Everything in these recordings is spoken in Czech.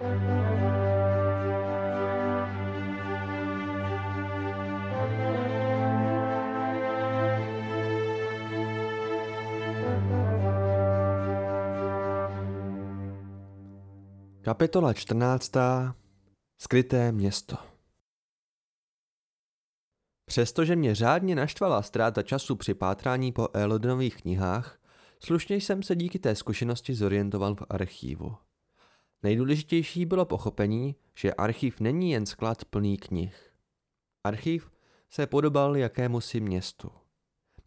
Kapitola 14. Skryté město Přestože mě řádně naštvala ztráta času při pátrání po Elodenových knihách, slušně jsem se díky té zkušenosti zorientoval v archívu. Nejdůležitější bylo pochopení, že archív není jen sklad plný knih. Archív se podobal jakémusi městu.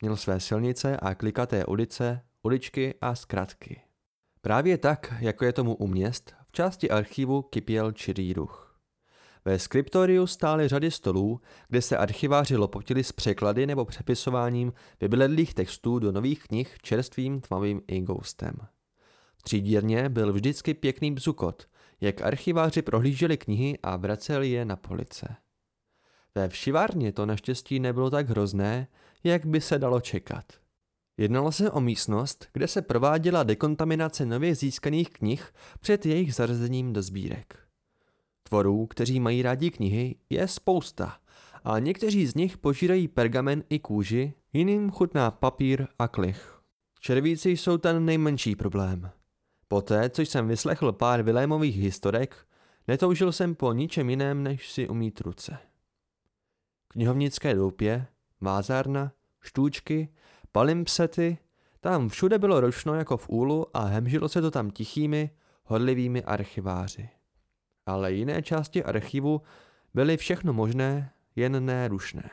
Měl své silnice a klikaté ulice, uličky a zkratky. Právě tak, jako je tomu u měst, v části archivu kypěl čirý ruch. Ve skriptoriu stály řady stolů, kde se archiváři lopotili s překlady nebo přepisováním vybledlých textů do nových knih čerstvým tmavým ingoustem. Třídírně byl vždycky pěkný bzukot, jak archiváři prohlíželi knihy a vraceli je na police. Ve všivárně to naštěstí nebylo tak hrozné, jak by se dalo čekat. Jednalo se o místnost, kde se prováděla dekontaminace nově získaných knih před jejich zařazením do sbírek. Tvorů, kteří mají rádi knihy, je spousta a někteří z nich požírají pergamen i kůži, jiným chutná papír a klich. Červíci jsou ten nejmenší problém. Poté, co jsem vyslechl pár Vilémových historek, netoužil jsem po ničem jiném, než si umít ruce. Knihovnické doupě, vázárna, štůčky palimpsety, tam všude bylo ročno jako v úlu a hemžilo se to tam tichými, hodlivými archiváři. Ale jiné části archivu byly všechno možné, jen ne rušné.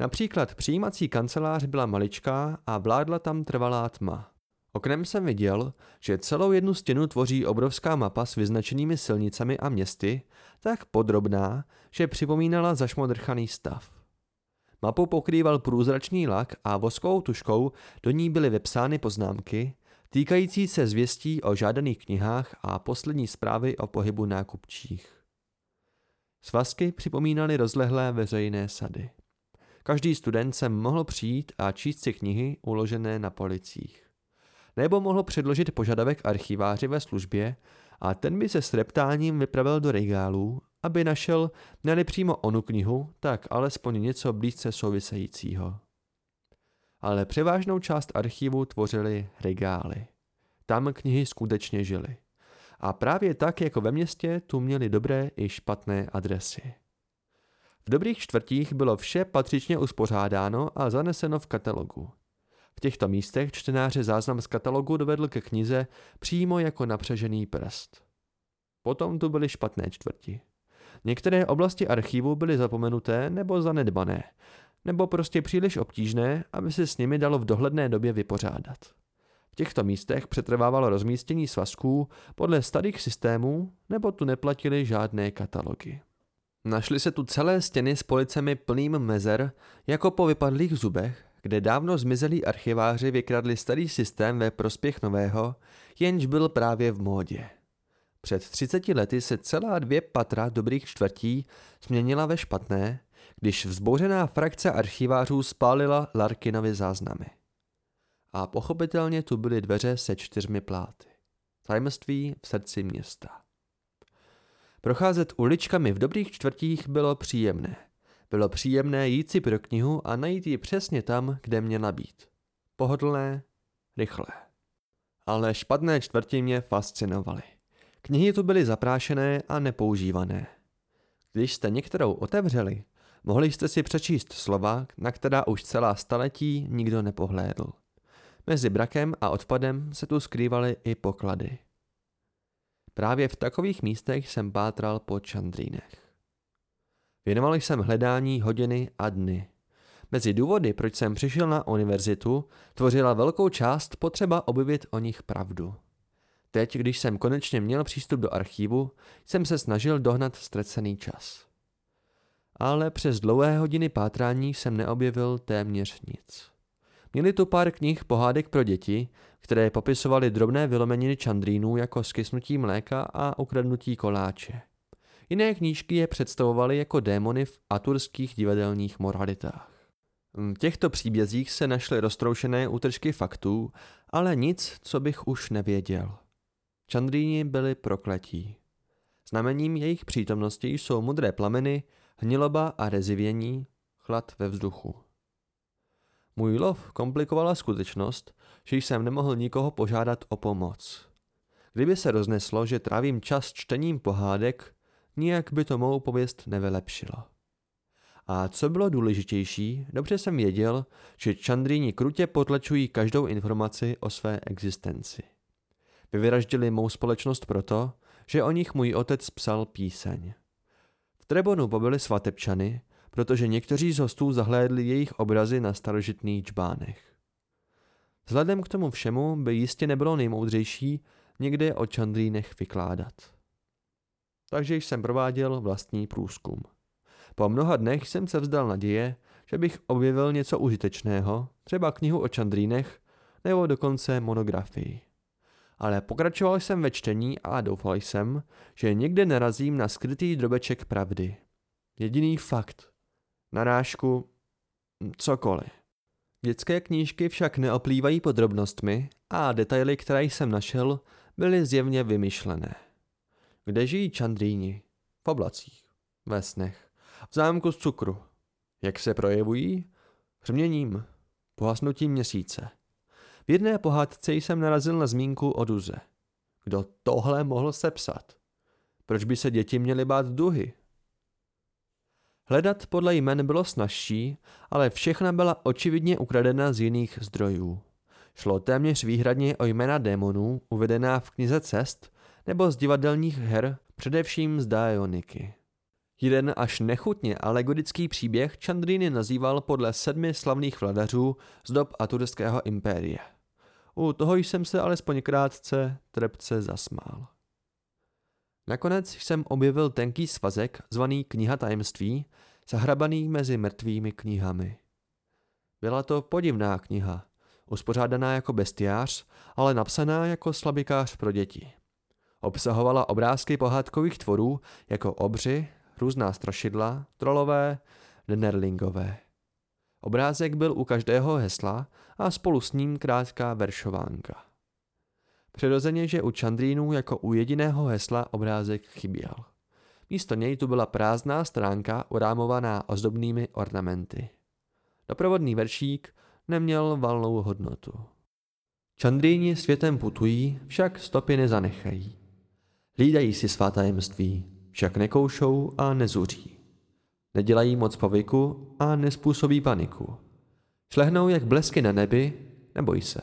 Například přijímací kancelář byla maličká a vládla tam trvalá tma. Oknem jsem viděl, že celou jednu stěnu tvoří obrovská mapa s vyznačenými silnicami a městy, tak podrobná, že připomínala zašmodrchaný stav. Mapu pokrýval průzračný lak a voskovou tuškou do ní byly vepsány poznámky, týkající se zvěstí o žádaných knihách a poslední zprávy o pohybu nákupčích. Svazky připomínaly rozlehlé veřejné sady. Každý student sem mohl přijít a číst si knihy uložené na policích. Nebo mohl předložit požadavek archiváři ve službě a ten by se s reptáním vypravil do regálů aby našel ne přímo onu knihu, tak alespoň něco blízce souvisejícího. Ale převážnou část archivu tvořily regály. Tam knihy skutečně žily. A právě tak, jako ve městě, tu měli dobré i špatné adresy. V dobrých čtvrtích bylo vše patřičně uspořádáno a zaneseno v katalogu. V těchto místech čtenáře záznam z katalogu dovedl ke knize přímo jako napřežený prst. Potom tu byly špatné čtvrti. Některé oblasti archivu byly zapomenuté nebo zanedbané, nebo prostě příliš obtížné, aby se s nimi dalo v dohledné době vypořádat. V těchto místech přetrvávalo rozmístění svazků podle starých systémů, nebo tu neplatili žádné katalogy. Našly se tu celé stěny s policemi plným mezer, jako po vypadlých zubech, kde dávno zmizelí archiváři vykradli starý systém ve prospěch nového, jenž byl právě v módě. Před 30 lety se celá dvě patra dobrých čtvrtí změnila ve špatné, když vzbouřená frakce archivářů spálila Larkinovy záznamy. A pochopitelně tu byly dveře se čtyřmi pláty. Tajemství v srdci města. Procházet uličkami v dobrých čtvrtích bylo příjemné. Bylo příjemné jít si pro knihu a najít ji přesně tam, kde měla být. Pohodlné, rychlé. Ale špatné čtvrti mě fascinovaly. Knihy tu byly zaprášené a nepoužívané. Když jste některou otevřeli, mohli jste si přečíst slova, na která už celá staletí nikdo nepohlédl. Mezi brakem a odpadem se tu skrývaly i poklady. Právě v takových místech jsem pátral po čandrínech. Věnoval jsem hledání hodiny a dny. Mezi důvody, proč jsem přišel na univerzitu, tvořila velkou část potřeba objevit o nich pravdu. Teď, když jsem konečně měl přístup do archivu, jsem se snažil dohnat ztracený čas. Ale přes dlouhé hodiny pátrání jsem neobjevil téměř nic. Měli tu pár knih pohádek pro děti, které popisovaly drobné vylomeniny čandrínů jako skysnutí mléka a ukradnutí koláče. Jiné knížky je představovaly jako démony v aturských divadelních moralitách. V těchto příbězích se našly roztroušené útržky faktů, ale nic, co bych už nevěděl. Čandríni byli prokletí. Znamením jejich přítomnosti jsou modré plameny, hniloba a rezivění, chlad ve vzduchu. Můj lov komplikovala skutečnost, že jsem nemohl nikoho požádat o pomoc. Kdyby se rozneslo, že trávím čas čtením pohádek, nijak by to mou pověst nevylepšilo. A co bylo důležitější, dobře jsem věděl, že Čandrýni krutě potlačují každou informaci o své existenci. Vyvraždili mou společnost proto, že o nich můj otec psal píseň. V Trebonu pobili svatebčany, protože někteří z hostů zahlédli jejich obrazy na starožitných čbánech. Vzhledem k tomu všemu by jistě nebylo nejmoudřejší někde o Čandrínech vykládat. Takže jsem prováděl vlastní průzkum. Po mnoha dnech jsem se vzdal naděje, že bych objevil něco užitečného, třeba knihu o Čandrínech nebo dokonce monografii. Ale pokračoval jsem ve čtení a doufal jsem, že někde narazím na skrytý drobeček pravdy. Jediný fakt. Narážku. Cokoliv. Dětské knížky však neoplývají podrobnostmi a detaily, které jsem našel, byly zjevně vymyšlené. Kde žijí čandrýni? V oblacích, ve snech, v zámku z cukru. Jak se projevují? Hřměním, pohasnutím měsíce. V jedné pohádce jsem narazil na zmínku o duze. Kdo tohle mohl sepsat? Proč by se děti měly bát duhy? Hledat podle jmen bylo snažší, ale všechna byla očividně ukradena z jiných zdrojů. Šlo téměř výhradně o jména démonů uvedená v knize Cest nebo z divadelních her, především z Dioniky. Jeden až nechutně alegorický příběh Chandriny nazýval podle sedmi slavných vladařů z dob Aturského impéria. U toho jsem se alespoň krátce trepce zasmál. Nakonec jsem objevil tenký svazek zvaný Kniha tajemství, zahrabaný mezi mrtvými knihami. Byla to podivná kniha, uspořádaná jako bestiář, ale napsaná jako slabikář pro děti. Obsahovala obrázky pohádkových tvorů jako obři, různá strašidla, trolové, denerlingové. Obrázek byl u každého hesla a spolu s ním krátká veršovánka. Přirozeně, že u Čandrínů jako u jediného hesla obrázek chyběl. Místo něj tu byla prázdná stránka urámovaná ozdobnými ornamenty. Doprovodný veršík neměl valnou hodnotu. Čandrýni světem putují, však stopy nezanechají. Lídají si svá tajemství, však nekoušou a nezuří. Nedělají moc povyku a nespůsobí paniku. Šlehnou jak blesky na nebi, neboj se,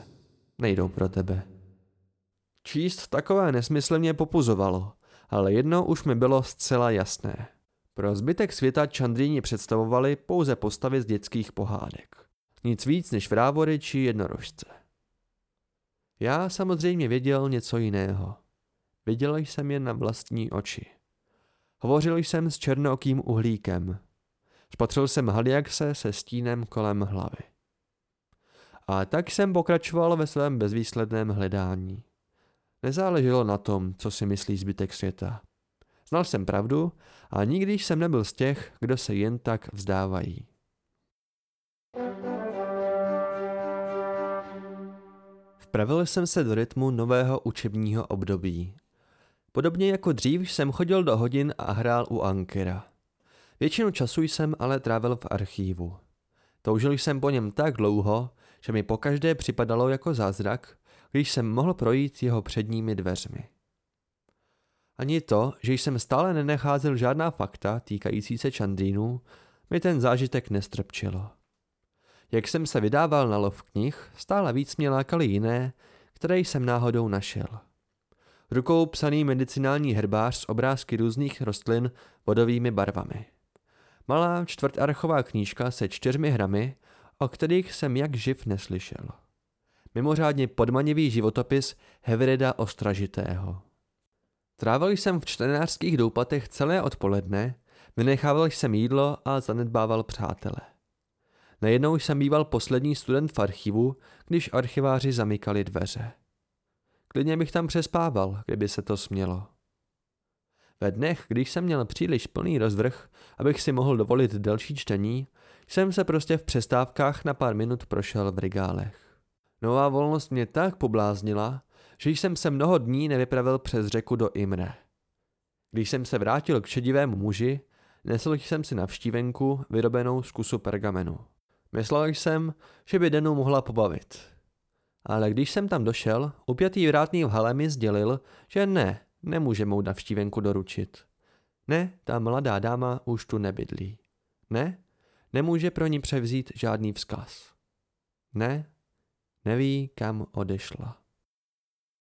nejdou pro tebe. Číst takové nesmysly mě popuzovalo, ale jedno už mi bylo zcela jasné. Pro zbytek světa Čandrýni představovali pouze postavy z dětských pohádek. Nic víc než vrávory či jednorožce. Já samozřejmě věděl něco jiného. Viděl jsem je na vlastní oči. Hovořil jsem s černookým uhlíkem. Spatřil jsem Haliakse se stínem kolem hlavy. A tak jsem pokračoval ve svém bezvýsledném hledání. Nezáleželo na tom, co si myslí zbytek světa. Znal jsem pravdu a nikdy jsem nebyl z těch, kdo se jen tak vzdávají. Vpravil jsem se do rytmu nového učebního období. Podobně jako dřív jsem chodil do hodin a hrál u Ankera. Většinu času jsem ale trávil v archívu. Toužil jsem po něm tak dlouho, že mi pokaždé připadalo jako zázrak, když jsem mohl projít jeho předními dveřmi. Ani to, že jsem stále nenacházel žádná fakta týkající se Čandrínů, mi ten zážitek nestrpčilo. Jak jsem se vydával na lov knih, stále víc mě lákaly jiné, které jsem náhodou našel. Rukou psaný medicinální herbář s obrázky různých rostlin vodovými barvami. Malá čtvrtarchová knížka se čtyřmi hrami, o kterých jsem jak živ neslyšel. Mimořádně podmanivý životopis Hevrida Ostražitého. Trávil jsem v čtenářských doupatech celé odpoledne, vynechával jsem jídlo a zanedbával přátele. Najednou jsem býval poslední student v archivu, když archiváři zamykali dveře. Klidně bych tam přespával, kdyby se to smělo. Ve dnech, když jsem měl příliš plný rozvrh, abych si mohl dovolit delší čtení, jsem se prostě v přestávkách na pár minut prošel v regálech. Nová volnost mě tak pobláznila, že jsem se mnoho dní nevypravil přes řeku do Imre. Když jsem se vrátil k šedivému muži, nesl jsem si navštívenku vyrobenou z kusu pergamenu. Myslel jsem, že by Denu mohla pobavit. Ale když jsem tam došel, upjatý vrátný v hale mi sdělil, že ne, nemůže mou navštívenku doručit. Ne, ta mladá dáma už tu nebydlí. Ne, nemůže pro ní převzít žádný vzkaz. Ne, neví, kam odešla.